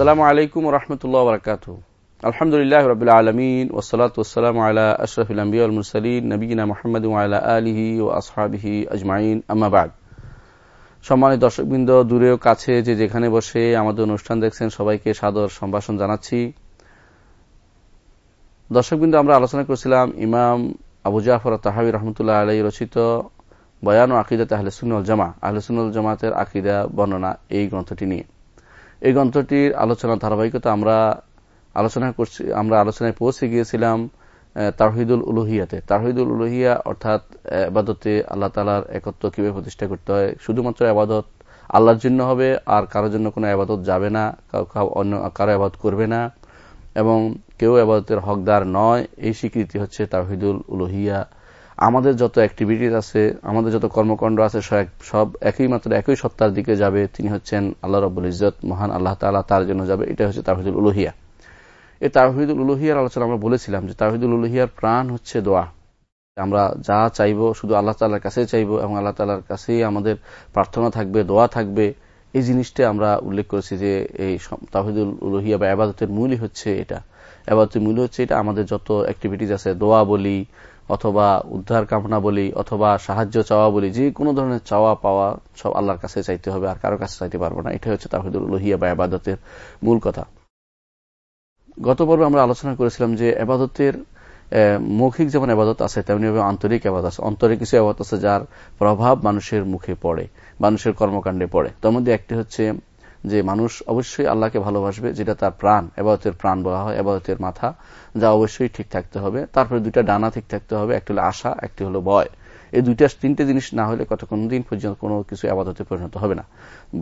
আসসালামু আলাইকুম রহমতুল্লাহ বরকাত আলহামদুলিল্লাহ রবিল আলমিন ওসলাত ওসালাম আলা আশরফুল আম্বিয়া নবীনা মোহাম্মদ আলা আলিহি ও আসহাবিহি আজমাইন। আম্মাবাদ সম্মানিত দর্শকবৃন্দ দূরেও কাছে যে যেখানে বসে আমাদের অনুষ্ঠান দেখছেন, সবাইকে সাদর সম্ভাষণ জানাচ্ছি। দর্শকবৃন্দ, আমরা আলোচনা করেছিলাম ইমাম আবু জাফর তাহাবি রহমতুল্লাহ আলাই রচিত বয়ান ও আকিদাতে আহলেসুল জামা আহলেসুল জামাতের আকিদা, বর্ণনা এই গ্রন্থটি নিয়ে। এই গ্রন্থটির আলোচনা ধারাবাহিকতা আমরা আলোচনা করছি, আমরা আলোচনায় পৌঁছে গিয়েছিলাম তাহিদুল উলুহিয়াতে। তাহিদুল উলুহিয়া অর্থাৎ আবাদতে আল্লাহ তালার একত্র কীভাবে প্রতিষ্ঠা করতে হয়, শুধুমাত্র আবাদত আল্লাহর জন্য হবে, আর কারোর জন্য কোনো আবাদত যাবে না অন্য, কারও আবাদ করবে না, এবং কেউ আবাদতের হকদার নয়। এই স্বীকৃতি হচ্ছে তাহিদুল উলুহিয়া আমাদের যত অ্যাক্টিভিটিস আছে, আমাদের যত কর্মকাণ্ড আছে, সব একই মাত্র একই সত্তার দিকে যাবে। তিনি হচ্ছেন আল্লাহ রব্বুল ইজত মহান আল্লাহ তালা তার জন্য যাবে। এটা হচ্ছে তাহিদুল উলুহিয়া। এই তাহিদুল উলুহিয়ার আলোচনা আমরা বলেছিলাম যে তাহিদুল উলুহিয়ার প্রাণ হচ্ছে দোয়া। আমরা যা চাইব, শুধু আল্লাহ তালার কাছে চাইব এবং আল্লাহ তালার কাছেই আমাদের প্রার্থনা থাকবে, দোয়া থাকবে। এই জিনিসটা আমরা উল্লেখ করেছি যে এই তাহিদুল উলুহিয়া বা আবাদতের মূলই হচ্ছে এটা। আবাদতের মূল হচ্ছে এটা। আমাদের যত অ্যাক্টিভিটিস আছে, দোয়া বলি অথবা উদ্ধার কামনা বলি, অথবা সাহায্য চাওয়া বলি, যে কোনো ধরনের চাওয়া পাওয়া সব আল্লাহর কাছে চাইতে হবে, আর কারও কাছে চাইতে পারব না। এটা হচ্ছে তাহিদুল লোহিয়া বা আবাদতের মূল কথা। গত পর্বে আমরা আলোচনা করেছিলাম যে আবাদতের মৌখিক যেমন আবাদত আছে, তেমনিভাবে আন্তরিক আবাদ আছে। অন্তরে কিছু আবাদত আছে যার প্রভাব মানুষের মুখে পড়ে, মানুষের কর্মকাণ্ডে পড়ে। তার মধ্যে একটি হচ্ছে যে মানুষ অবশ্যই আল্লাহকে ভালোবাসবে, যেটা তার প্রাণ এবাদতের প্রাণ বলা হয় এবাদতের মাথা, যা অবশ্যই ঠিক থাকতে হবে। তারপরে দুইটা ডানা ঠিক থাকতে হবে, একটি হলো আশা, একটি হলো ভয়। এই দুইটা, তিনটে জিনিস না হলে কত কোনো দিন পর্যন্ত কোনো কিছু আবাদতে পরিণত হবে না।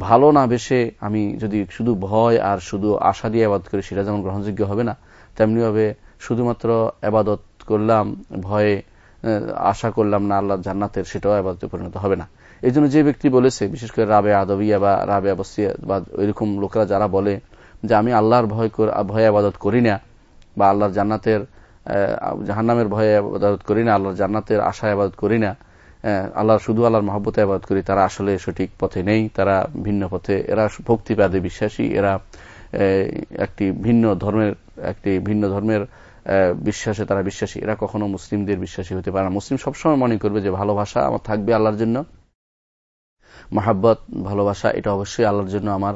ভালো না বেশে আমি যদি শুধু ভয় আর শুধু আশা দিয়ে আবাদ করি, সেটা যেমন গ্রহণযোগ্য হবে না, তেমনিভাবে শুধুমাত্র আবাদত করলাম, ভয়ে আশা করলাম না আল্লাহ জান্নাতের, সেটাও আবাদতে পরিণত হবে না। এই জন্য যে ব্যক্তি বলেছে, বিশেষ করে রাবে আদবিয়া বা রাবে আবসিয়া বা ওইরকম লোকেরা যারা বলে যে আমি আল্লাহর ভয় ভয়ে আবাদত করি না বা আল্লাহর জান্নাতের জাহান্নামের ভয়ে আবাদত করি না, আল্লাহর জান্নাতের আশায় আবাদত করি না আল্লাহর শুধু আল্লাহর মহব্বতে আবাদ করি, তারা আসলে সঠিক পথে নেই, তারা ভিন্ন পথে, এরা ভক্তিবাদে বিশ্বাসী, এরা একটি ভিন্ন ধর্মের, একটি ভিন্ন ধর্মের বিশ্বাসে তারা বিশ্বাসী, এরা কখনো মুসলিমদের বিশ্বাসী হতে পারে না। মুসলিম সবসময় মনে করবে যে ভালোবাসা আমার থাকবে আল্লাহর জন্য। মহাব্বত, ভালোবাসা, এটা অবশ্যই আল্লাহর জন্য আমার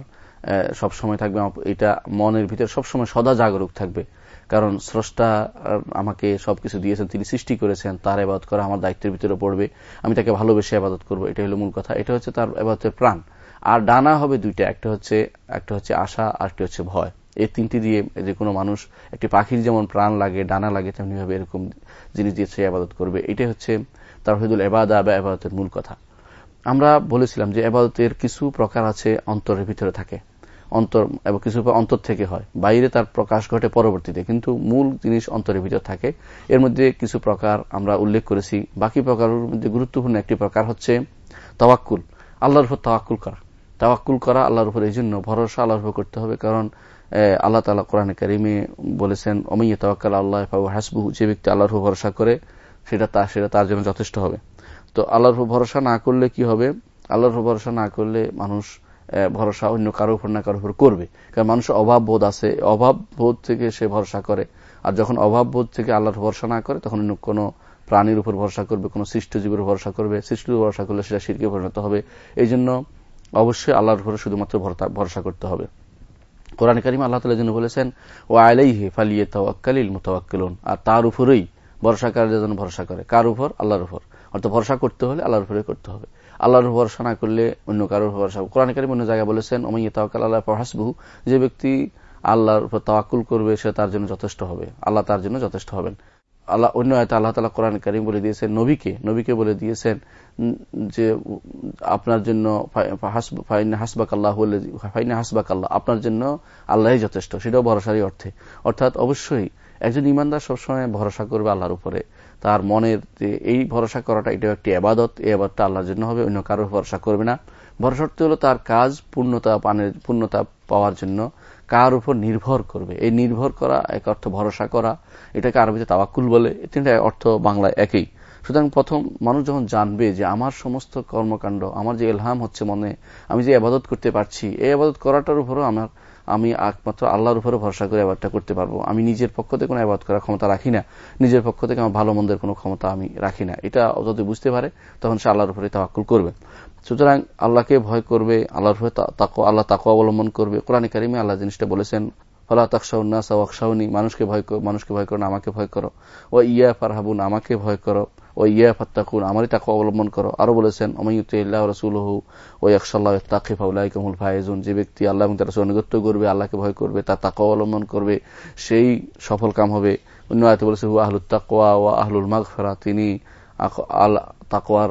সবসময় থাকবে। এটা মনের ভিতরে সবসময় সদা জাগরুক থাকবে। কারণ স্রষ্টা আমাকে সবকিছু দিয়েছেন, তিনি সৃষ্টি করেছেন, তার আবাদত করা আমার দায়িত্বের ভিতরে পড়বে। আমি তাকে ভালোবেসে আবাদত করব এটা হলো মূল কথা। এটা হচ্ছে তার আবাদতের প্রাণ। আর ডানা হবে দুইটা, একটা হচ্ছে একটা হচ্ছে আশা, আর একটা হচ্ছে ভয়। এই তিনটি দিয়ে যে কোনো মানুষ, একটি পাখির যেমন প্রাণ লাগে, ডানা লাগে তেমনি ভাবে এরকম জিনিস দিয়ে সে আবাদত করবে। এটাই হচ্ছে তার হইদুল এবাদা বা আবাদতের মূল কথা। আমরা বলেছিলাম যে আবাদতের কিছু প্রকার আছে অন্তরের ভিতরে থাকে। অন্তর এবং কিছু অন্তর থেকে হয়। বাইরে তার প্রকাশ ঘটে পরবর্তীতে, কিন্তু মূল জিনিস অন্তরের ভিতর থাকে। এর মধ্যে কিছু প্রকার আমরা উল্লেখ করেছি। বাকি প্রকারের মধ্যে গুরুত্বপূর্ণ একটি প্রকার হচ্ছে তাওয়াক্কুল। আল্লাহর উপর তাওয়াক্কুল করা। তাওয়াক্কুল করা আল্লাহর উপর এই জন্য ভরসা আল্লাহর উপর করতে হবে, কারণ আল্লাহ তালা কোরআন কারিমে বলেছেন অমিয়া তাওয়াক্কাল আল্লাহ হাসবু যে ব্যক্তি আল্লাহর ভরসা করে, সেটা তার সেটা তার জন্য যথেষ্ট হবে। তো আল্লাহর ভরসা না করলে কি হবে? আল্লাহর ভরসা না করলে মানুষ ভরসা অন্য কারোর উপর না কারোর উপর করবে। কারণ মানুষের অভাব বোধ আছে, অভাব বোধ থেকে সে ভরসা করে। আর যখন অভাব বোধ থেকে আল্লাহর ভরসা না করে, তখন অন্য কোনো প্রাণীর উপর ভরসা করবে, কোনো সৃষ্টজীবের ভরসা করবে। সৃষ্টির ভরসা করলে সেটা শিরকে পরিণত হবে। এই জন্য অবশ্যই আল্লাহর উপরে শুধুমাত্র ভরসা করতে হবে। কোরআন করিম আল্লাহ তালা জন্য বলেছেন ও আলাইহে ফালিয়ে তাওয়াক্কালিল মোতাওয়াক্কিলুন। আর তার উপরেই ভরসাকারীদের জন্য ভরসা করে। কার উপর? আল্লাহর উপর। অর্থাৎ ভরসা করতে হলে আল্লাহর উপরে করতে হবে। আল্লাহর ভরসা না করলে অন্য কারোর ভরসা কোরআন কারিম অন্য জায়গায় বলেছেন, ওমাইয়া তাওয়াক্কাল আল্লাহ হাসবু যে ব্যক্তি আল্লাহর উপর তাওয়াক্কুল করবে, সে তার জন্য যথেষ্ট হবে। আল্লাহ তার জন্য যথেষ্ট হবেন। আল্লাহ অন্য আয়তা আল্লাহ তালা কোরআন করিম বলে দিয়েছেন, নবীকে নবীকে বলে দিয়েছেন যে, আপনার জন্য হাসবাক আল্লাহ ফাইনা হাসবাক আল্লাহ আপনার জন্য আল্লাহ যথেষ্ট। সেটাও ভরসারই অর্থে। অর্থাৎ অবশ্যই একজন ইমানদার সবসময় ভরসা করবে আল্লাহর উপরে। তার মনের যে এই ভরসা করাটা, এটাও একটি আবাদত এই আবাদটা আল্লাহর জন্য হবে, অন্য কারোর ভরসা করবে না। ভরসার্থ হলো তার কাজ পূর্ণতা পানের, পূর্ণতা পাওয়ার জন্য কার উপর নির্ভর করবে? এই নির্ভর করা, এক অর্থ ভরসা করা, এটাকে আরবিতে তাওয়াক্কুল বলে। তিনটা অর্থ বাংলায় একই। সুতরাং প্রথম, মানুষ যখন জানবে যে আমার সমস্ত কর্মকাণ্ড, আমার যে এলহাম হচ্ছে মনে, আমি যে আবাদত করতে পারছি, এই আবাদত করাটার উপরও আমার আমি একমাত্র আল্লাহর উপরে ভরসা করে আবাদটা করতে পারব। আমি নিজের পক্ষ থেকে কোনো আবাদ করার ক্ষমতা রাখি না। নিজের পক্ষ থেকে আমার ভালো মন্দের কোনো ক্ষমতা আমি রাখি না। এটা যদি বুঝতে পারে, তখন সে আল্লাহর উপরে তাওয়াক্কুল করবে। সুতরাং আল্লাহকে ভয় করবে, আল্লাহর উপরে আল্লাহ তাকে অবলম্বন করবে। কোরআন কারিমে আল্লাহ জিনিসটা বলেছেন, ফলা ওয়াকসাউনি মানুষকে ভয় মানুষকে ভয় করো আমাকে ভয় করো ও ইয়া ফারহাবুন আমাকে ভয় করো ও ইয়া ফাত্তাকুন, আমারই তাকে অবলম্বন করো। আরও বলেছেন অমাইউদ্দাহ রসুলহু ও একসাল্লাহ তাকিফাউলাই কমুল ফায়েজুন। যে ব্যক্তি আল্লাহ এবং তার অনুগত্য করবে, আল্লাহকে ভয় করবে, তার তাকে অবলম্বন করবে, সেই সফল কাম হবে। অন্য আয়তে বলেছে হু আহলুল তাকোয়া ও আহলুল মাগফেরা। তিনি তাকোয়ার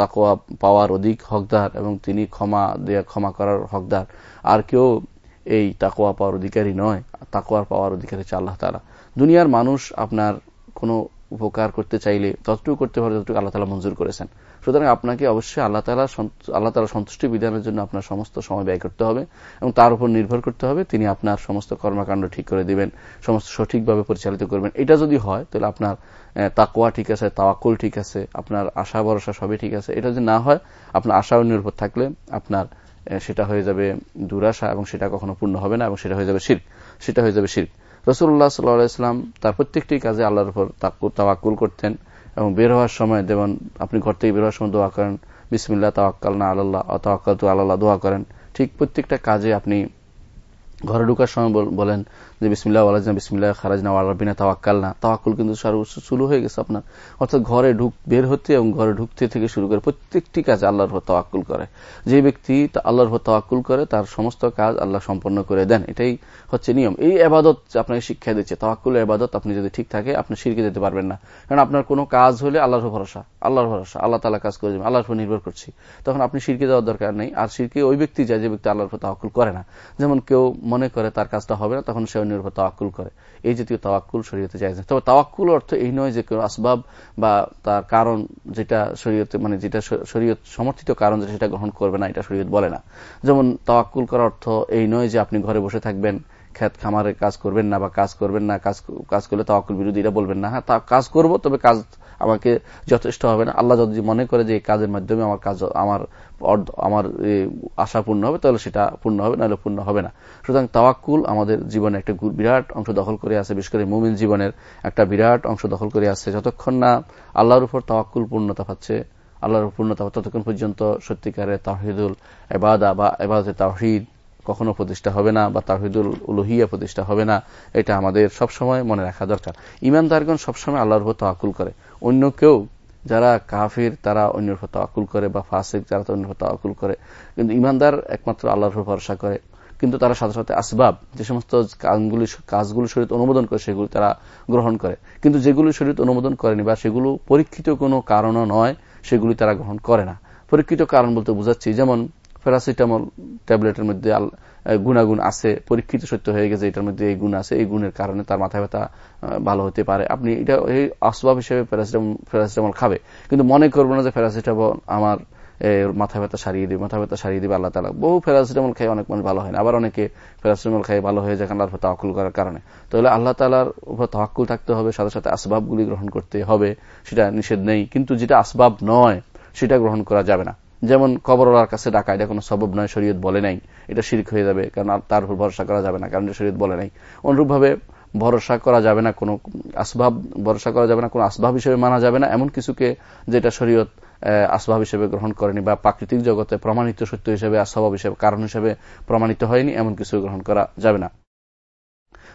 তাকোয়া পাওয়ার অধিক হকদার এবং তিনি ক্ষমা দেয়া, ক্ষমা করার হকদার। আর কেউ এই তাকোয়া পাওয়ার অধিকারী নয় তাকোয়ার পাওয়ার অধিকারী হচ্ছে আল্লাহ তালা দুনিয়ার মানুষ আপনার কোনো উপকার করতে চাইলে ততটুকু করতে পারে যতটুকু আল্লাহ তালা মঞ্জুর করেছেন। সুতরাং আপনাকে অবশ্যই আল্লাহ তালা আল্লাহ তালা সন্তুষ্টি বিধানের জন্য আপনার সমস্ত সময় ব্যয় করতে হবে এবং তার উপর নির্ভর করতে হবে। তিনি আপনার সমস্ত কর্মকাণ্ড ঠিক করে দিবেন, সমস্ত সঠিকভাবে পরিচালিত করবেন। এটা যদি হয়, তাহলে আপনার তাকোয়া ঠিক আছে তাওয়াকুল ঠিক আছে, আপনার আশা ভরসা সবই ঠিক আছে। এটা যদি না হয়, আপনার আশা নির্ভর থাকলে আপনার সেটা হয়ে যাবে দুরাশা এবং সেটা কখনো পূর্ণ হবে না এবং সেটা হয়ে যাবে শির্ক সেটা হয়ে যাবে শির্ক রসুল্লাহ সাল্লাহাম তার প্রত্যেকটি কাজে আল্লাহর উপর তাওয়াক্কুল করতেন এবং বের হওয়ার সময় যেমন আপনি ঘর থেকে বের হওয়ার সময় দোয়া করেন বিসমিল্লা তাওয়াক্কাল না আল্লাহ তাওয়াক্কাল তু আল্লাহ দোয়া করেন। ঠিক প্রত্যেকটা কাজে আপনি ঘরে ঢুকার সময় বলেন যে বিসমিল্লাহ আলাজনা বিসমিল্লাহ খারাজনা আল্লাবিনা তাওয়াক্কাল না তাওয়াক্কুল কিন্তু সর্বোচ্চ শুরু হয়ে গেছে আপনার। অর্থাৎ ঘরে ঢুক, বের হতে এবং ঘরে ঢুকতে থেকে শুরু করে প্রত্যেকটি কাজ আল্লাহর ভর তাওয়াক্কুল করে। যে ব্যক্তি আল্লাহর ভর তাওয়াক্কুল করে, তার সমস্ত কাজ আল্লাহ সম্পন্ন করে দেন। এটাই হচ্ছে নিয়ম। এই আবাদত আপনাকে শিক্ষা দিচ্ছে। তাওয়াক্কুল আবাদত আপনি যদি ঠিক থাকে, আপনি শিরকে যেতে পারবেন না। কারণ আপনার কোনো কাজ হলে আল্লাহর ভরসা। আল্লাহর ভরসা, আল্লাহ তালা কাজ করে আল্লাহর উপর নির্ভর করছি। তখন আপনি শিরকে যাওয়ার দরকার নেই, আর শিরকে ওই ব্যক্তি যায় যে ব্যক্তি আল্লাহর উপর তাওয়াক্কুল করে না। যেমন কেউ মনে করে তার কাজটা হবে না, তখন সে অন্যের উপর তাওয়াক্কুল করে। এই জাতীয় তাওয়াক্কুল শরীয়তে যায় তবে তাওয়াক্কুল অর্থ এই নয় যে কেউ আসবাব বা তার কারণ যেটা শরীয়তে মানে যেটা শরীয়ত সমর্থিত কারণ সেটা গ্রহণ করবে না, এটা শরীয়ত বলে না। যেমন তাওয়াক্কুল করার অর্থ এই নয় যে আপনি ঘরে বসে থাকবেন খেত খামারে কাজ করবেন না বা কাজ করবেন না, কাজ কাজ করলে তাওয়াক্কুল বিরোধীরা বলবেন না হ্যাঁ কাজ করব, তবে কাজ আমাকে যথেষ্ট হবে না। আল্লাহ যদি মনে করে যে কাজের মাধ্যমে আমার কাজ, আমার আমার আশা পূর্ণ হবে, তাহলে সেটা পূর্ণ হবে, নাহলে পূর্ণ হবে না। সুতরাং তাওয়াক্কুল আমাদের জীবনে একটা বিরাট অংশ দখল করে আছে, বিশেষ করে মুমিন জীবনের একটা বিরাট অংশ দখল করে আছে। যতক্ষণ না আল্লাহর উপর তাওয়াক্কুল পূর্ণতা পাচ্ছে, আল্লাহর পূর্ণতা ততক্ষণ পর্যন্ত সত্যিকারের তাহিদুল এবাদা বা এবাদে তাহিদ কখনো প্রতিষ্ঠা হবে না বা তাহিদুল উলুহিয়া প্রতিষ্ঠা হবে না, এটা আমাদের সবসময় মনে রাখা দরকার। ইমানদারগণ সবসময় আল্লাহর উপর তাওয়াক্কুল করে। অন্য কেউ, যারা কাফির, তারা অন্যের উপর তাওয়াক্কুল করে বা ফাসিক, যারা অন্যের উপর তাওয়াক্কুল করে। কিন্তু ইমানদার একমাত্র আল্লাহর উপর ভরসা করে। কিন্তু তারা সাথে সাথে আসবাব, যে সমস্ত কাজগুলি কাজগুলো শরীর অনুমোদন করে, সেগুলি তারা গ্রহণ করে। কিন্তু যেগুলি শরীর অনুমোদন করেনি বা সেগুলো পরীক্ষিত কোনো কারণও নয়, সেগুলি তারা গ্রহণ করে না। পরীক্ষিত কারণ বলতে বুঝাচ্ছি, যেমন প্যারাসিটামল ট্যাবলেটের মধ্যে গুণাগুণ আছে, পরীক্ষিত সত্য হয়ে গেছে, এটার মধ্যে এই গুণ আছে, এই গুণের কারণে তার মাথা ব্যথা ভালো হতে পারে। আপনি এটা এই আসবাব হিসেবে প্যারাসিটামল খাবে। কিন্তু মনে করব না যে প্যারাসিটামল আমার মাথা ব্যথা সারিয়ে দিবে, মাথা ব্যথা সারিয়ে দিবে, আল্লাহ তালা বহু প্যারাসিটামল খেয়ে অনেক মানুষ ভালো হয় না। আবার অনেকে প্যারাসিটামল খেয়ে ভালো হয়ে যায় আল্লাহর তাওয়াক্কুল করার কারণে। তাহলে আল্লাহ তালার উপর তাওয়াক্কুল থাকতে হবে, সাথে সাথে আসবাবগুলি গ্রহণ করতে হবে, সেটা নিষেধ নেই। কিন্তু যেটা আসবাব নয়, সেটা গ্রহণ করা যাবে না। যেমন কবরওয়ালার কাছে ডাকা, এটা কোনো সবব নয়, শরীয়ত বলে নাই। এটা শিরিক হয়ে যাবে, কারণ তার উপর ভরসা করা যাবে না, কারণ শরীয়ত বলে নাই। অনুরূপভাবে ভরসা করা যাবে না, কোনো আসবাব, ভরসা করা যাবে না, কোনো আসবাব হিসেবে মানা যাবে না, এমন কিছুকে যেটা শরীয়ত আসবাব হিসেবে গ্রহণ করেনি বা প্রাকৃতিক জগতে প্রমাণিত সত্য হিসেবে আসবাব হিসেবে, কারণ হিসেবে প্রমাণিত হয়নি, এমন কিছু গ্রহণ করা যাবে না।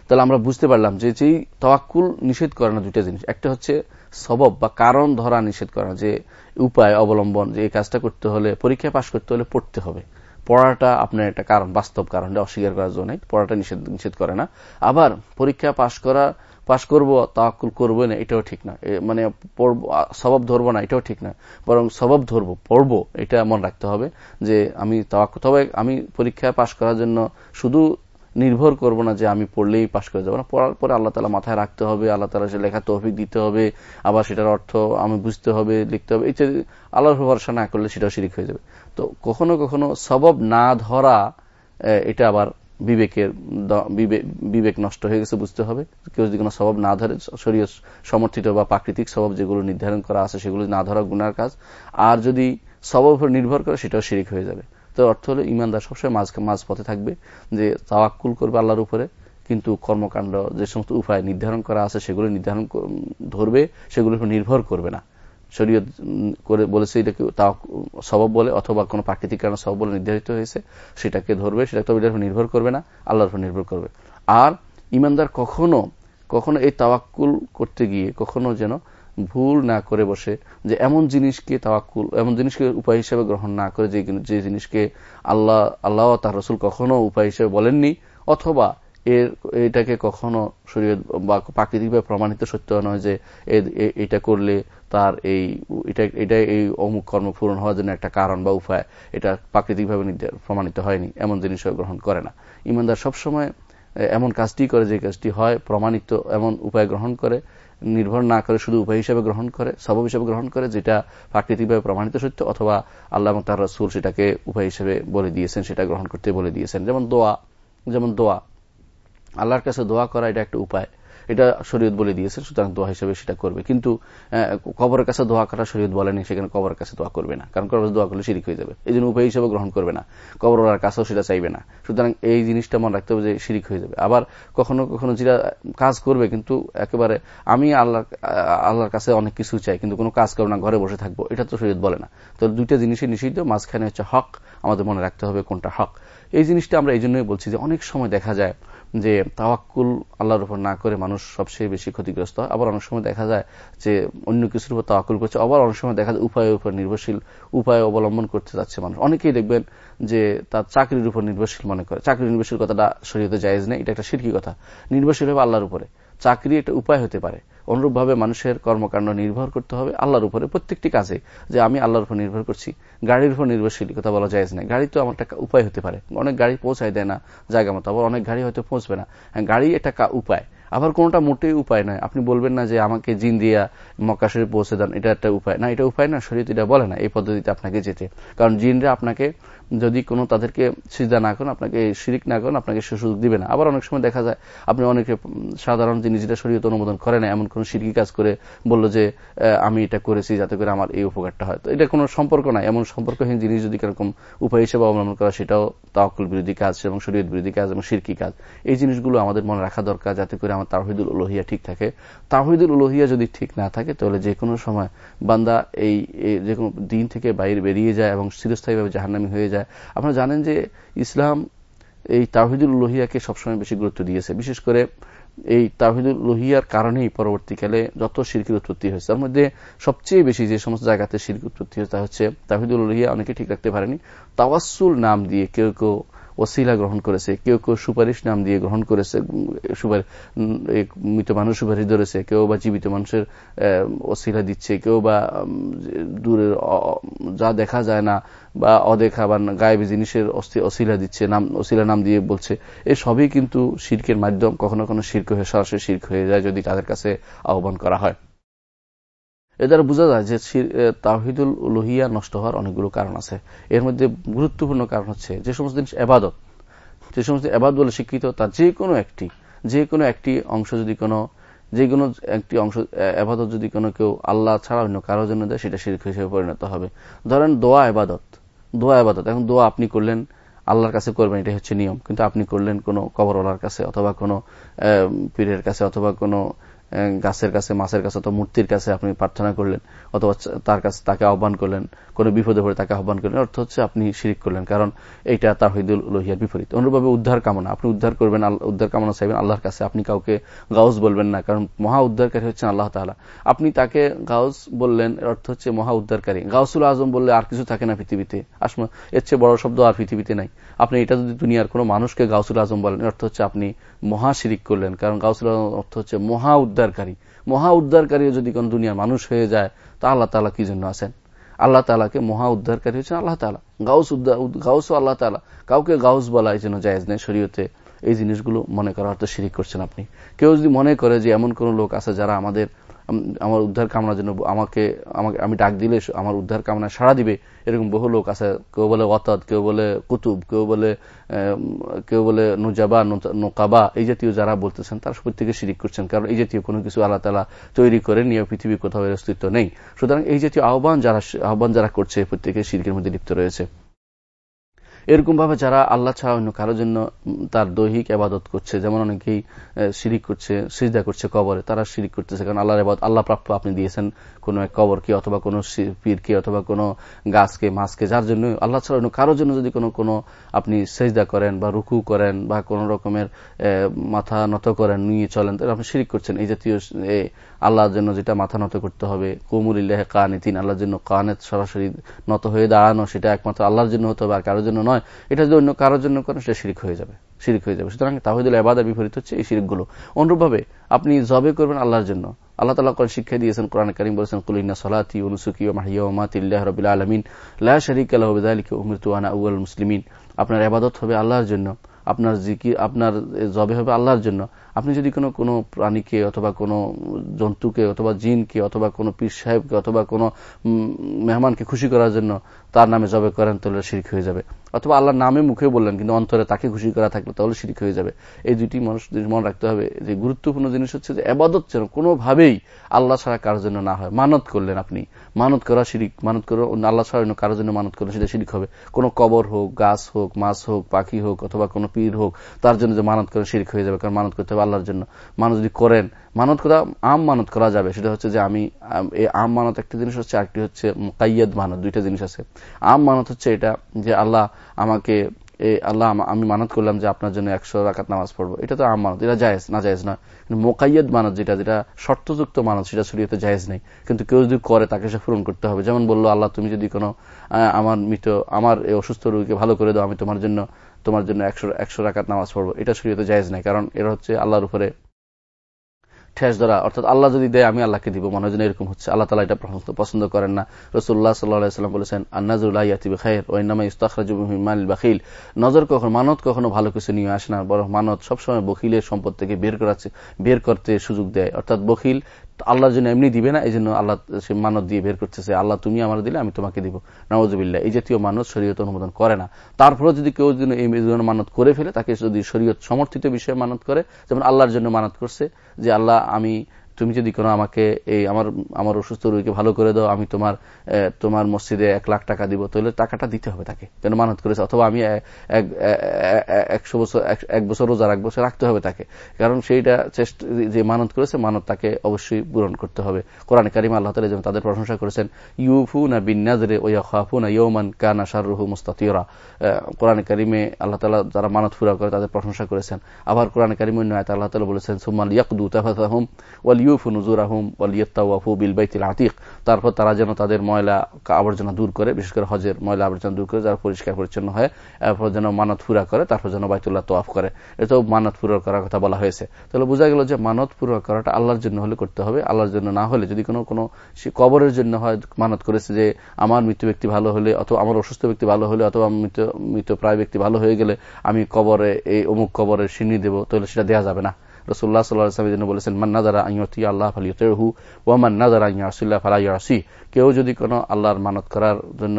তাহলে আমরা বুঝতে পারলাম যে যেই তওয়াক্কুল নিষেধ করে না দুইটা জিনিস। একটা হচ্ছে সবব বা কারণ ধরা নিষেধ করা যে উপায় অবলম্বন, যে এই কাজটা করতে হলে পরীক্ষায় পাশ করতে হলে পড়তে হবে। পড়াটা আপনার একটা কারণ, বাস্তব কারণ অস্বীকার করার জন্য। পড়াটা নিষেধ নিষেধ করে না। আবার পরীক্ষা পাশ করা, পাশ করব, তাওয়াক্কুল করব না, এটাও ঠিক না। মানে স্বভাব ধরবো না, এটাও ঠিক না। বরং স্বভাব ধরবো, পড়ব, এটা মনে রাখতে হবে যে আমি তবে আমি পরীক্ষা পাশ করার জন্য শুধু নির্ভর করব না যে আমি পড়লেই পাশ করে যাব না। পড়ার পরে আল্লাহ তালা মাথায় রাখতে হবে, আল্লাহ তালা সে লেখা তৌফিক দিতে হবে, আবার সেটার অর্থ আমি বুঝতে হবে, লিখতে হবে ইত্যাদি আল্লাহর ভরসা না করলে সেটাও শিরিক হয়ে যাবে। তো কখনো কখনো সবব না ধরা এটা আবার বিবেকের বিবেক নষ্ট হয়ে গেছে, বুঝতে হবে। কেউ যদি কোনো স্বভাব না ধরে শরীয় সমর্থিত বা প্রাকৃতিক স্বভাব যেগুলো নির্ধারণ করা আছে, সেগুলো না ধরা গুনার কাজ। আর যদি স্বভাব উপর নির্ভর করে, সেটাও শিরিক হয়ে যাবে। তো অর্থ হলো ইমানদার সবসময় মাঝ পথে থাকবে যে তাওয়াক্কুল করবে আল্লাহর উপরে, কিন্তু কর্মকাণ্ড যে সমস্ত উপায় নির্ধারণ করা আছে সেগুলো নির্ধারণ ধরবে, সেগুলোর উপর নির্ভর করবে না। শরীয়ত করে বলেছে এটাকে তা স্বভাব বলে অথবা কোনো প্রাকৃতিক কারণে স্বভাব বলে নির্ধারিত হয়েছে, সেটাকে ধরবে, সেটা তবে এটার নির্ভর করবে না, আল্লাহর উপর নির্ভর করবে। আর ইমানদার কখনো কখনো এই তাওয়াক্কুল করতে গিয়ে কখনো যেন ভুল না করে বসে যে এমন জিনিসকে তাওয়াক্কুল, এমন জিনিসকে উপায় হিসেবে গ্রহণ না করে যে যে জিনিসকে আল্লাহ আল্লাহ তার রসুল কখনো উপায় হিসেবে বলেননি, অথবা এর, এটাকে কখনো শরীয়ত বা প্রাকৃতিকভাবে প্রমাণিত সত্য নয় যে এটা করলে তার এই, এটা এটা এই অমুক কর্ম পূরণ হওয়ার জন্য একটা কারণ বা উপায়, এটা প্রাকৃতিকভাবে প্রমাণিত হয়নি, এমন জিনিস গ্রহণ করে না। ইমানদার সবসময় এমন কাজটি করে যে কাজটি হয়, প্রমাণিত এমন উপায় গ্রহণ করে নির্ভর না করে শুধু উপায় হিসেবে গ্রহণ করে স্বভাব হিসেবে গ্রহণ করে, যেটা প্রাকৃতিকভাবে প্রমাণিত সত্য, অথবা আল্লাহ তার রসুল সেটাকে উপায় হিসেবে বলে দিয়েছেন, সেটা গ্রহণ করতে বলে দিয়েছেন। যেমন দোয়া যেমন দোয়া। আল্লাহর কাছে দোয়া করা এটা একটা উপায়। এটা শরীয়ত বলে দিয়েছে, সুতরাং দোয়া হিসেবে সেটা করবে। কিন্তু কবরের কাছে দোয়া করা শরীয়ত বলেনি সেখানে কবরের কাছে দোয়া করবে না। কারণ কবর দোয়া করলে শিরিক হয়ে যাবে। এই জন্য উপায় হিসেবে গ্রহণ করবে না। কবর ওলার কাছেও সেটা চাইবে না। সুতরাং এই জিনিসটা মনে রাখতে হবে যে শিরিক হয়ে যাবে। আবার কখনো কখনো যেটা কাজ করবে, কিন্তু একেবারে আমি আল্লাহ, আল্লাহর কাছে অনেক কিছু চাই, কিন্তু কোনো কাজ করব না, ঘরে বসে থাকব, এটা তো শরীয়ত বলে না। তো দুইটা জিনিসই নিষিদ্ধ, মাঝখানে হচ্ছে হক, আমাদের মনে রাখতে হবে কোনটা হক। এই জিনিসটা আমরা এই জন্যই বলছি যে অনেক সময় দেখা যায় যে তাওয়াক্কুল আল্লাহর উপর না করে মানুষ সবচেয়ে বেশি ক্ষতিগ্রস্ত হয়। আবার অনেক সময় দেখা যায় যে অন্য কিছুর উপর তাওয়াক্কুল করছে, আবার অনেক সময় দেখা যায় উপায়ের উপর নির্ভরশীল, উপায় অবলম্বন করতে যাচ্ছে মানুষ। অনেকেই দেখবেন যে তার চাকরির উপর নির্ভরশীল মনে করে। চাকরি নির্ভরশীল কথাটা শরীয়তে জায়েজ নেই, এটা একটা সিরকি কথা। নির্ভরশীল হবে আল্লাহর উপরে। চাকরি একটা উপায় হতে পারে। অনুরূপভাবে মানুষের কর্মকাণ্ড নির্ভর করতে হবে আল্লাহর উপরে প্রত্যেকটি কাজে যে আমি আল্লাহর উপর নির্ভর করছি। গাড়ির উপর নির্ভরশীল কথা বলা যায় না। গাড়ি তো আমার একটা উপায় হতে পারে। অনেক গাড়ি পৌঁছায় দেয় না জায়গা মতো, আবার অনেক গাড়ি হয়তো পৌঁছবে না। হ্যাঁ গাড়ি একটা উপায়। আবার কোনটা মোটেই উপায় নয়। আপনি বলবেন না যে আমাকে জিন দিয়া মক্কা শরীফ পৌঁছে দেন, এটা একটা উপায়। না, এটা উপায় না শরীর এটা বলে না, এই পদ্ধতিতে আপনাকে যেতে। কারণ জিনরা আপনাকে যদি কোনো তাদেরকে সিজা না করেন, আপনাকে শিরিক না করেন, আপনাকে সে সুযোগ দিবে না। আবার অনেক সময় দেখা যায়, আপনি অনেকে সাধারণ জিনিস যেটা শরীয়ত অনুমোদন করে না, এমন কোন সিরকি কাজ করে বলল যে আমি এটা করেছি যাতে করে আমার এই উপকারটা হয়। তো এটা কোনো সম্পর্ক নাই। এমন সম্পর্কহীন জিনিস যদি কীরকম উপায় হিসেবে অবলম্বন করা, সেটাও তাওকুল বিরোধী কাজ এবং শরীয়ত বিরোধী কাজ এবং সিরকি কাজ। এই জিনিসগুলো আমাদের মনে রাখা দরকার যাতে করে আমার তাহিদুল উলোহিয়া ঠিক থাকে। তাহিদুল উলোহিয়া যদি ঠিক না থাকে, তাহলে যে কোনো সময় বান্দা এই যে কোনো দিন থেকে বাইরে বেরিয়ে যায় এবং চিরস্থায়ীভাবে জাহান্নামি হয়ে যায়। আপনারা জানেন যে ইসলাম এই তাহিদুল লোহিয়াকে সবসময় বেশি গুরুত্ব দিয়েছে। বিশেষ করে এই তাহিদুল লোহিয়ার কারণেই পরবর্তীকালে যত শিরকির উৎপত্তি হয়েছে, তার মধ্যে সবচেয়ে বেশি যে সমস্ত জায়গাতে শিরকি উৎপত্তি হয়েছে তা হচ্ছে তাহিদুল লোহিয়া অনেকে ঠিক রাখতে পারেনি। তাওয়াসুল নাম দিয়ে কেউ কেউ ওসিলা গ্রহণ করেছে, কেউ কেউ সুপারিশ নাম দিয়ে গ্রহণ করেছে মৃত মানুষ সুপারিশ ধরেছে, কেউ বা জীবিত মানুষের ওসিলা দিচ্ছে, কেউ বা দূরের যা দেখা যায় না বা অদেখা বা গায়েবী জিনিসের অসিলা দিচ্ছে, নাম অসিলা নাম দিয়ে বলছে। এই সবই কিন্তু শির্কের মাধ্যম, কখনো কখনো শির্ক হয়ে, সরাসরি শির্ক হয়ে যায় যদি তাদের কাছে আহ্বান করা হয়। এ দ্বারা বোঝা যায় যে তাহিদুল লোহিয়া নষ্ট হওয়ার অনেকগুলো কারণ আছে। এর মধ্যে গুরুত্বপূর্ণ কারণ হচ্ছে যে সমস্ত জিনিস এবাদত। যে সমস্ত এবাদ বলে শিক্ষিত তার যে কোনো একটি যে কোনো একটি অংশ যদি কোনো যে কোনো একটি অংশ এবাদত যদি কোনো কেউ আল্লাহ ছাড়া অন্য কারোর জন্য দেয়, সেটা শিরক হিসেবে পরিণত হবে। ধরেন দোয়া এবাদত। দোয়া এবাদত। এখন দোয়া আপনি করলেন, আল্লাহর কাছে করবেন এটা হচ্ছে নিয়ম। কিন্তু আপনি করলেন কোনো কবরওয়ালার কাছে অথবা কোনো পীরের কাছে অথবা কোনো গাছের কাছে, মাছের কাছে অথবা মূর্তির কাছে আপনি প্রার্থনা করলেন অথবা তার কাছে তাকে আহ্বান করলেন, কোনো বিপদে পড়ে তাকে আহ্বান করলেন অর্থ হচ্ছে আপনি শিরিক করলেন, কারণ এইটা তার হইদুল লোহিয়ার বিপরীত। অনুরূপভাবে উদ্ধার কামনা, আপনি উদ্ধার করবেন উদ্ধার কামনা চাইবেন আল্লাহর কাছে, আপনি কাউকে গাউস বলবেন না, কারণ মহা উদ্ধারকারী হচ্ছেন আল্লাহ তালা আপনি তাকে গাউস বললেন অর্থ হচ্ছে মহা উদ্ধারকারী। গাউসুল আজম বললে আর কিছু থাকে না পৃথিবীতে, আসমা, এর চেয়ে বড় শব্দ আর পৃথিবীতে নাই। আপনি এটা যদি দুনিয়ার কোনো মানুষকে গাউসুল আজম বলেন অর্থ হচ্ছে আপনি মহা শিরিক করলেন, কারণ গাউসুল আজম অর্থ হচ্ছে মহা উদ্ধারকারী, মহা উদ্ধারকারী যদি কোন দুনিয়ার মানুষ হয়ে যায়, তা আল্লাহ তালা কি জন্য আছেন? আল্লাহ তালাকে মহা উদ্ধারকারী হচ্ছেন আল্লাহ তালা গাউস গাউস আল্লাহ তালা কাউকে গাউস বলা যেন জন্য জায়েজ নেই শরীয়তে। এই জিনিসগুলো মনে করার অর্থ শিরিক করছেন আপনি। কেউ যদি মনে করে যে এমন কোন লোক আছে যারা আমাদের আমার উদ্ধার কামনার জন্য আমাকে আমাকে, আমি ডাক দিলে আমার উদ্ধার কামনা সাড়া দিবে। এরকম বহু লোক আছে। কেউ বলে ওয়াতাদ, কেউ বলে কুতুব, কেউ বলে কেউ বলে নুজাবা নোকাবা এই জাতীয় যারা বলতেছেন, তারা প্রত্যেকে শিরিক করছেন। কারণ এই জাতীয় কোনো কিছু আল্লাহ তালা তৈরি করে নিয়ে পৃথিবী কোথাও অস্তিত্ব নেই। সুতরাং এই জাতীয় আহ্বান যারা আহ্বান যারা করছে, প্রত্যেকে শিরকের মধ্যে লিপ্ত রয়েছে। এরকম ভাবে যারা আল্লাহ ছাড়া অন্য কারোর জন্য তার দৈহিক আবাদত করছে, যেমন অনেকেই শিরিক করছে, সিজদা করছে কবরে, তারা শিরিক করতেছে। কারণ আল্লাহর আবাদ, আল্লাহ প্রাপ্য আপনি দিয়েছেন কোন এক কবরকে অথবা কোন পীরকে অথবা কোন গাছকে, মাছকে, যার জন্য আল্লাহ ছাড়া অন্য কারোর জন্য যদি কোনো কোনো আপনি সেজদা করেন বা রুকু করেন বা কোন রকমের মাথা নত করেন, নিয়ে চলেন, তাহলে আপনি শিরিক করছেন। এই জাতীয় আল্লাহর জন্য যেটা মাথা নত করতে হবে। কুমুরিল্লাহ কানে তিন আল্লাহর জন্য কানের সরাসরি নত হয়ে দাঁড়ানো, সেটা একমাত্র আল্লাহর জন্য হতে হবে, আর কারোর জন্য নয়। এটা যদি অন্য কারোর জন্য করেন, সেটা শিরিক হয়ে যাবে, শিরিক হয়ে যাবে। সুতরাং তাহিদুল আবাদের বিপরীত হচ্ছে এই শিরিকগুলো। অনুরূপভাবে আপনি জবে করবেন আল্লাহর জন্য। আল্লাহ তালা করে শিক্ষা দিয়েছেন, কোরআন করিম বলেছেন কুলিনা সলাতি অনুসুকি মাহিয়া রবিল আলমিন লাহ শরিক আল্লাহ উমির তুয়ানা উল মুসলিমিন। আপনার আবাদত হবে আল্লাহর জন্য। আপনার জিকি আপনার জবে হবে আল্লাহর জন্য। আপনি যদি কোনো কোনো প্রাণীকে অথবা কোনো জন্তুকে অথবা জিনকে অথবা কোনো পীর সাহেবকে অথবা কোনো মেহমানকে খুশি করার জন্য তার নামে জবে করেন, তাহলে শিরিক হয়ে যাবে। অথবা আল্লাহর নামে মুখে বললেন, কিন্তু অন্তরে তাকে খুশি করা থাকলে তাহলে শিরিক হয়ে যাবে। এই দুটি মানুষ মনে রাখতে হবে যে গুরুত্বপূর্ণ জিনিস হচ্ছে যে আবাদত যেন কোনোভাবেই আল্লাহ ছাড়া কার জন্য না হয়। মানত করলেন আপনি। মানত করা শিরিক, মানত করা অন্য আল্লাহ ছাড়া কারোর জন্য মানত করলেন সেটা শিরিক হবে। কোনো কবর হোক, গাছ হোক, মাছ হোক, পাখি হোক, অথবা কোনো পীর হোক, তার জন্য যে মানত করে শিরিক হয়ে যাবে, কারণ মানত করতে হবে আল্লাহর জন্য। মানুষ যদি করেন, মানত করা, আম মানত করা যাবে। সেটা হচ্ছে যে আমি এই আম মানত একটা জিনিস হচ্ছে, আরেকটি হচ্ছে কাইয়াদ মানত, দুইটা জিনিস আছে। আম মানত হচ্ছে এটা যে আল্লাহ আমাকে আল্লাহ আমি মানত করলাম যে আপনার জন্য একশো রাকাত নামাজ পড়ব। এটা তো আম মানত, এটা জায়েজ, না জায়েজ না। মোকাইয়দ মানত যেটা যেটা শর্তযুক্ত মানত, সেটা শরীয়তে জায়েজ নেই। কিন্তু কেউ যদি করে, তাকে সে পূরণ করতে হবে। যেমন বলল আল্লাহ, তুমি যদি কোনো আমার মৃত, আমার এই অসুস্থ রোগীকে ভালো করে দাও, আমি তোমার জন্য তোমার জন্য একশো একশো রাকাত নামাজ পড়ব। এটা শরীয়তে জায়েজ নাই, কারণ এটা হচ্ছে আল্লাহর উপরে ঠেস ধরা অর্থাৎ আল্লাহ যদি দেয়, আমি আল্লাহকে দিব। মনে হয় এরকম হচ্ছে। আল্লাহ তালা এটা পছন্দ করেন না। রসুল্লাহ সাল্লাহাম বলেছেন আন্নাজুল্লাহ ইয়াতিব ওইনামা ইস্তাখরাজুল বাকিল নজর কখনো, মানত কখনো ভালো কিছু নিয়ে আসে না, বরং মানত সবসময় বকিলের সম্পদ থেকে বের করাচ্ছে, বের করতে সুযোগ দেয়। অর্থাৎ বকিল আল্লাহর জন্য এমনি দিবে না এই জন্য আল্লাহ সে মানত দিয়ে বের করছে করতেছে, আল্লাহ, তুমি আমার দিলে, আমি তোমাকে দিব। নওয়াজবিল্লা এই জাতীয় মানত শরীয়ত অনুমোদন করে না। তারপরে যদি কেউ যদি এই মানত করে ফেলে, তাকে যদি শরীয়ত সমর্থিত বিষয়ে মানত করে, যেমন আল্লাহর জন্য মানত করছে, যে আল্লাহ, আমি তুমি যদি কোনো আমাকে এই আমার আমার অসুস্থ রোগীকে ভালো করে দাও, আমি তোমার তোমার মসজিদে এক লাখ টাকা দিব, তাহলে টাকাটা দিতে হবে তাকে। কেন মানত করেছে, অথবা আমি একশো বছর, এক বছর রোজা রাখব, সে রাখতে হবে তাকে। কারণ সেইটা চেষ্টা, যে মানত করেছে, মানত তাকে অবশ্যই পূরণ করতে হবে। কোরআন কারিম আল্লাহ তালা যেন তাদের প্রশংসা করেছেন ইউফু না বিন্নাজরে ওয়া খাফু না ইয়ৌমান কানা শাহরুহু মুস্তাতিয়রা কোরআন কারিমে আল্লাহ তালা যারা মানত ফুরা করে, তাদের প্রশংসা করেছেন। আবার কোরআন কারিম অন্য আল্লাহ তালা বলেছেন, সুম্মাল ইয়াকদু তাফাতাহুম ওয়াল ইউফু নুজুরাহুম ওয়ালিয়াত্তাওয়াফু বিল বাইতিল আতিক। তারপর তারা যেন তাদের ময়লা আবর্জনা দূর করে, বিশেষ করে হজের ময়লা আবর্জনা দূর করে, যারা পরিষ্কার পরিচ্ছন্ন হয়, এরপর যেন মানত পুরা করে, তারপর যেন বাইতুল্লাহ তোয়াফ করে। এটাও মানত পুরা করার কথা বলা হয়েছে। তাহলে বোঝা গেল যে মানত পুরা করাটা আল্লাহর জন্য হলে করতে হবে, আল্লাহর জন্য না হলে যদি কোনো কোনো কবরের জন্য হয়, মানত করেছে যে আমার মৃত্যু ব্যক্তি ভালো হলে অথবা আমার অসুস্থ ব্যক্তি ভালো হলে অথবা মৃত মৃত প্রায় ব্যক্তি ভালো হয়ে গেলে আমি কবরে, এই অমুক কবরের সিনি দেবো, তাহলে সেটা দেওয়া যাবে না। রসুল্লাহ সাল্লাহ বলেছেন মান্নাদারা আইয়তি আল্লাহ ফালি তেহু ও মান্নাদারা ইয়াসুল্লাহ ফালাইয়াসি কেউ যদি কোনো আল্লাহর মানত করার জন্য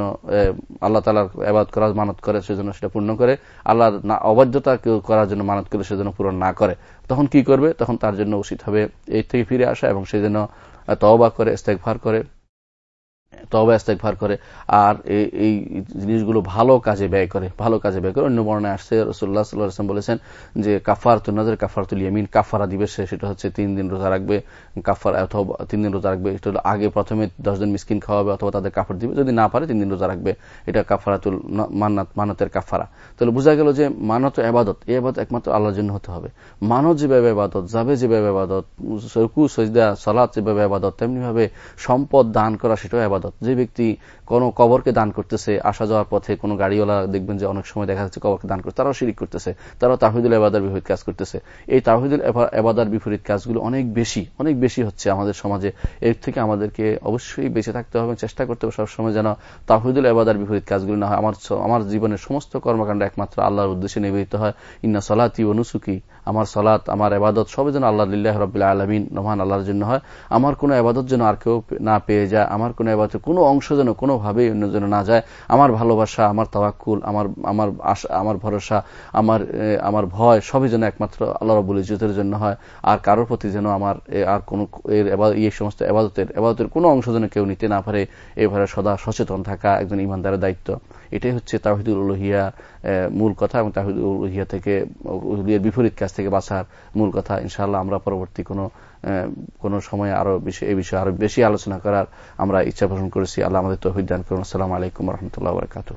আল্লাহ তালার আবাদ করার মানত করে সেজন্য সেটা পূর্ণ করে। আল্লাহর অবাধ্যতা কেউ করার জন্য মানত করে সেজন্য পূরণ না করে। তখন কি করবে? তখন তার জন্য উচিত হবে এই থেকে ফিরে আসা এবং সেজন্য তওবা করে ইস্তেকভার করে। তবে করে, আর এই জিনিসগুলো ভালো কাজে ব্যয় করে, ভালো কাজে ব্যয় করে। অন্য বর্ণায় আসছে রসুল্লাহ বলেছেন যে কাফার কাফার কাফারা দিবসে সেটা হচ্ছে তিন দিন রোজা রাখবে কাফার অথবা তিন দিন রোজা রাখবে, এটা আগে প্রথমে দশ মিসকিন খাওয়াবে অথবা তাদের কাফার দিবে, যদি না পারে তিন দিন রোজা রাখবে। এটা কাফারাতুল মান্নাত মানতের কাফারা তাহলে বোঝা গেল যে মানত এবাদত, এই আবাদত একমাত্র আল্লাহর জন্য হতে হবে। মানত যেভাবে আবাদত যাবে যেভাবে আবাদত সরকু সজদা সলাৎ যেভাবে আবাদত তেমনি ভাবে সম্পদ দান করা, সেটাও আবাদত যে ব্যক্তি কোনো কবরকে দান করতেছে, আসা যাওয়ার পথে কোনো গাড়িওয়ালা দেখবেন যে অনেক সময় দেখা যাচ্ছে কবরকে দান করছে তারাও শিরিক করতেছে, তারাও তাহিদুল এবাদার বিপরীত কাজ করতেছে। এই তাহিদুল এবাদার বিপরীত কাজগুলো অনেক বেশি অনেক বেশি হচ্ছে আমাদের সমাজে। এর থেকে আমাদেরকে অবশ্যই বেঁচে থাকতে হবে চেষ্টা করতে হবে সবসময় যেন তাহিদুল এবাদার বিপরীত কাজগুলো না হয়। আমার আমার জীবনের সমস্ত কর্মকাণ্ড একমাত্র আল্লাহর উদ্দেশ্যে নিবেদিত হয়। ইন্না সলাতি অনুসুকি আমার সলাৎ, আমার এবাদত সবই যেন আল্লাহ লিল্লাহ রবিল্লা আলমিন রহমান আল্লাহর জন্য হয়। আমার কোনো আবাদত যেন আর কেউ না পেয়ে যায়, আমার কোনো আবাদত এবাদতের কোনো অংশ যেন কোনোভাবেই অন্য যেন না যায়। আমার ভালোবাসা, আমার তাওয়াক্কুল, আমার আমার আমার ভরসা, আমার আমার ভয়, সবই যেন একমাত্র আল্লাহ রবুল ইজতের জন্য হয়। আর কারোর প্রতি যেন আমার আর কোনো এর এই সমস্ত এবাদতের এবাদতের কোনো অংশ যেন কেউ নিতে না পারে এভাবে সদা সচেতন থাকা একজন ইমানদারের দায়িত্ব। এটাই হচ্ছে তাহিদুল উলহিয়া মূল কথা এবং তাহিদুল উলহিয়া থেকে, উলহিয়ার বিপরীত কাজ থেকে বাঁচার মূল কথা। ইনশাআল্লাহ আমরা পরবর্তী কোনো কোন সময় আরও এই বিষয়ে আরও বেশি আলোচনা করার আমরা ইচ্ছা পোষণ করেছি। আল্লাহ আমাদের তহিদ দান করুন। আসসালামু আলাইকুম রহমতুল্লাহ বরকাতু